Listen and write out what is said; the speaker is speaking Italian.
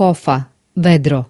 kofa, vedro.